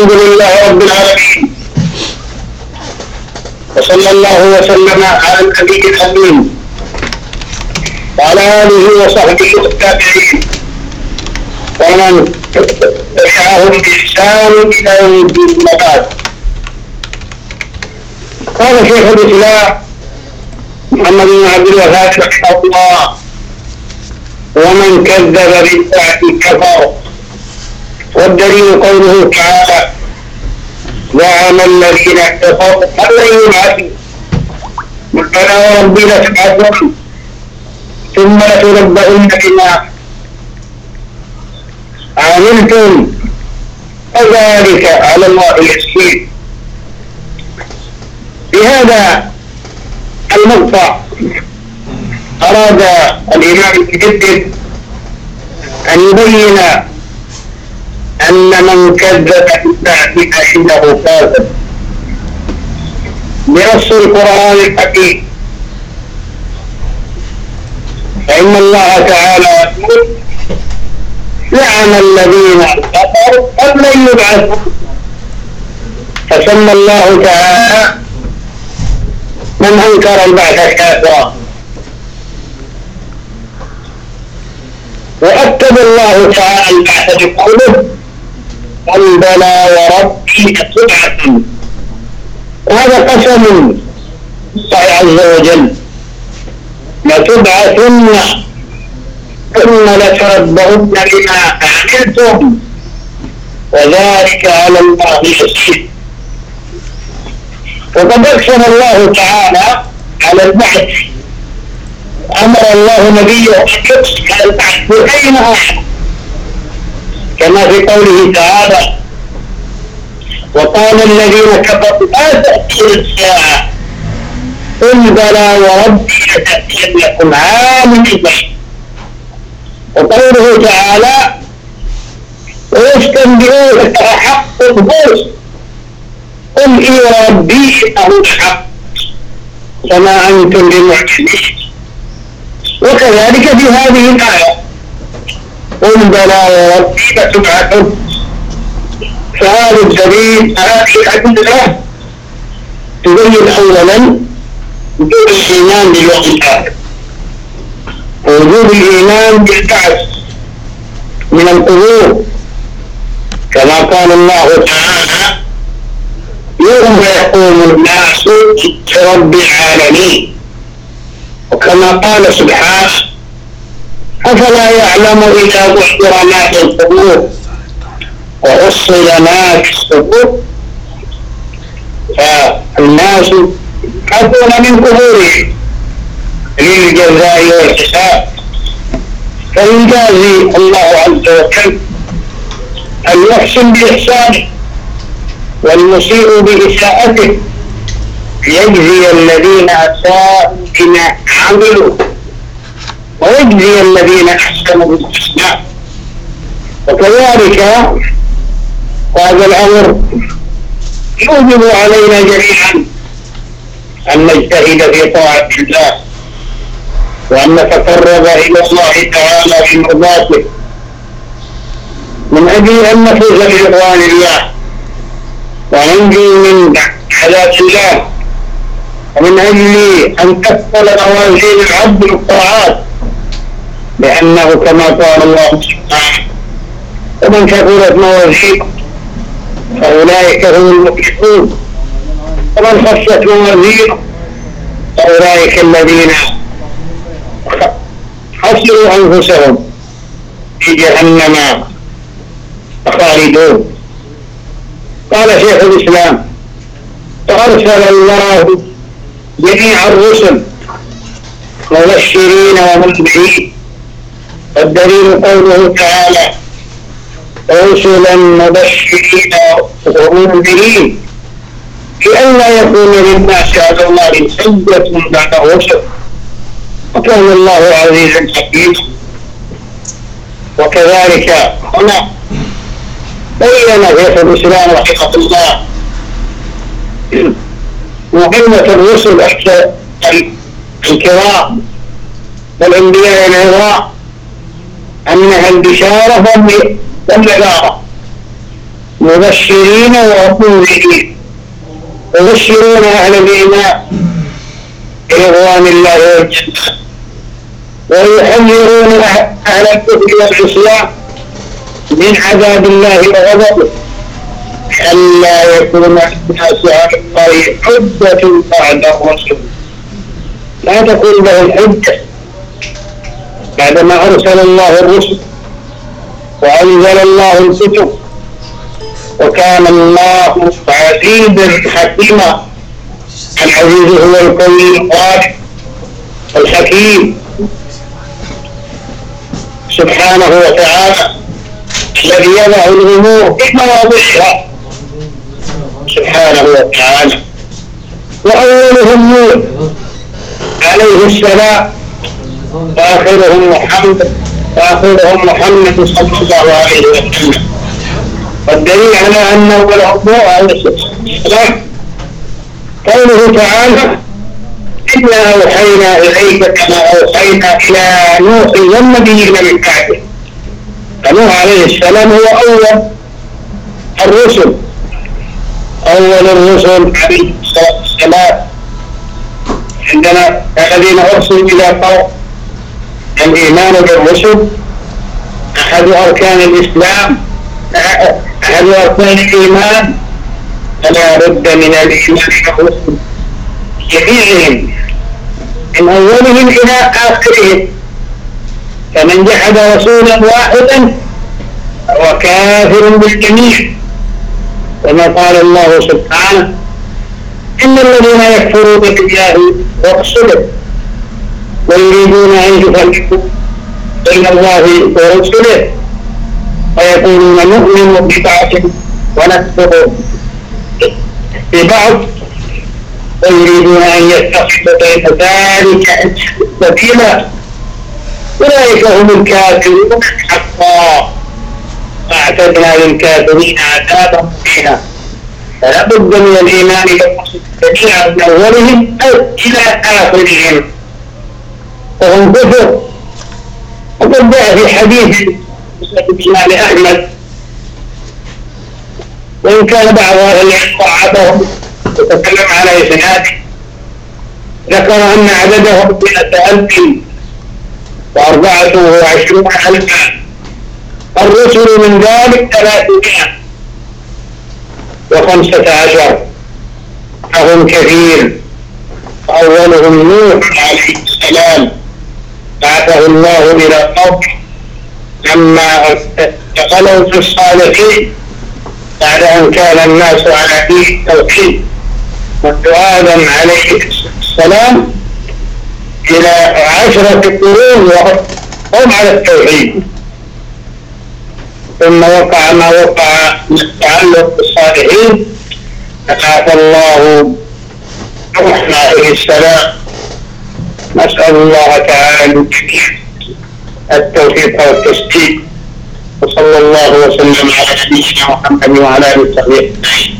الحمد لله رب العالمين. وصلى الله وسلم على النبي الأمين. وعلى آله وصحبه والتابعين. ومن تبعهم بإحسان إلى يوم الدين بعد. قال شيخ الإسلام محمد بن عبد الوهاب رحمه الله ومن كذب بالساعة كفر. والدليل قوله تعالى زعم الذين كفروا أن لن يبعثوا قال وربي لتبعثن ثم لتنبؤن بما عملتم وذلك على الله يسير. بهذا المقطع أراد الإمام المجدد أن يبين أن من كذب بالبعث فإنه كاذب. بنص القرآن الحكيم. فإن الله تعالى يقول زعم الذين كفروا أن لن يبعثوا. فسمى الله تعالى من أنكر البعث كافرا. وأكد الله تعالى البعث بقوله قل بلى وربي لتبعثن وهذا قسم الله عز وجل. لتبعثن ثم لتنبؤن بما عملتم. وذلك على الله يسير. وقد اقسم الله تعالى على البعث. أمر الله نبيه أن يقسم على البعث بأين كما في قوله تعالى وقال الذين كفروا لا تأتي الساعة قل بلى وربي لتأتينكم عام البعث وقوله تعالى ويستنبئونك أحق البوس. قل إي ربي إنه الحق. فما أنتم بمعجزين. وكذلك في هذه الآية قل بلى وربي لتبعثن فهذا الدليل هذه الأدلة تبين أولا وجوب الإيمان باليوم الآخر. ووجوب الإيمان بالبعث من القبور كما قال الله تعالى يوم يقوم الناس لرب العالمين. وكما قال سبحانه أفلا يعلم إذا بحر ما في القبور؟ وحصل ما في الصدور فالناس يبحثون من قبورهم. للجزاء والحساب. فيجازي الله عز وجل المحسن بإحسانه والمسيء بإساءته. يجزي الذين أساءوا بما عملوا. ويجزي الذين أحسنوا بالحسنى وكذلك هذا الأمر يوجب علينا جميعا أن نجتهد في طاعة الله وأن نتقرب إلى الله تعالى في مرضاته من أجل أن نفوز برضوان الله وننجو من عذاب الله ومن أجل أن تثقل موازين العبد بالطاعات لأنه كما قال الله سبحانه ومن ثقلت موازينه فأولئك هم المفلحون. ومن خفت موازينه فأولئك الذين خسروا أنفسهم في جهنم خالدون. قال شيخ الإسلام فأرسل الله جميع الرسل مبشرين ومنذرين والدليل قوله تعالى رسلا مبشرين ومنذرين لئلا يكون للناس على الله حجة بعد الرسل. وكان الله عزيزا حكيما. وكذلك هنا بين شيخ الإسلام رحمه الله مهمة الرسل الكرام والأنبياء العظام. أنها البشارة والنذاره مبشرين ومنذرين يبشرون أهل الإيمان. برضوان الله والجنة ويحذرون أهل الكفر والعصيان من عذاب الله وغضبه. ألا يكون الناس على الله حجة بعد الرسل لا تكون لهم حجة بعدما أرسل الله الرسل وأنزل الله الكتب وكان الله عزيزا حكيما. العزيز هو القوي القادر الحكيم. سبحانه وتعالى الذي يضع الأمور في مواضعها سبحانه وتعالى. واولهم نور عليه السلام. واخرهم محمد واخرهم محمد صلى الله عليه وسلم. والدليل على ان عليه السلام قوله تعالى إنا أوحينا إليك كما أوحينا إلى نوح والنبيين من بعده. فنوح عليه السلام هو أول الرسل. أول الرسل عليه الصلاة والسلام. عندنا الذين أرسلوا إلى قوم الإيمان بالرسل أحد أركان الإسلام أحد أركان الإيمان فلا بد من الإيمان بالرسل. جميعهم من أولهم إلى آخرهم. فمن جحد رسولا واحدا فهو كافر بالجميع. كما قال الله سبحانه إن الذين يكفرون بالله ورسله ويريدون أن يفرقوا بين الله ورسله. ويقولون نؤمن ببعض ونكفر ببعض. ويريدون أن يتخذوا بين ذلك سبيلا. أولئك هم الكافرون حقا. أعتدنا للكافرين عذابا مهينا. فلا بد من الإيمان جميعا من أولهم أو إلى آخرهم. وهم كفر وقد جاء في حديث الإمام أحمد. وإن كان بعض أهل العلم ضعفهم وتكلم على إسناده ذكر أن عددهم مئة ألف وأربعة وعشرون ألفا. الرسل من ذلك ثلاثمائة وخمسة عشر. فهم كثير. أولهم نوح عليه السلام. بعثه الله إلى قومه لما دخلوا في الصالحين بعد أن كان الناس على دين التوحيد منذ آدم عليه السلام إلى عشرة قرون وهم على التوحيد. ثم وقع ما وقع من التعلق بالصالحين فبعث الله نوح عليه السلام نسأل الله تعالى للجميع التوفيق والتسديد وصلى الله وسلم على نبينا محمد وعلى آله وصحبه أجمعين.